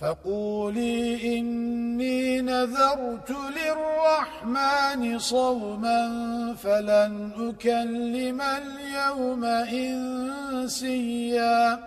فقولي إني نذرت للرحمن صوما فلن أكلم اليوم إنسيا.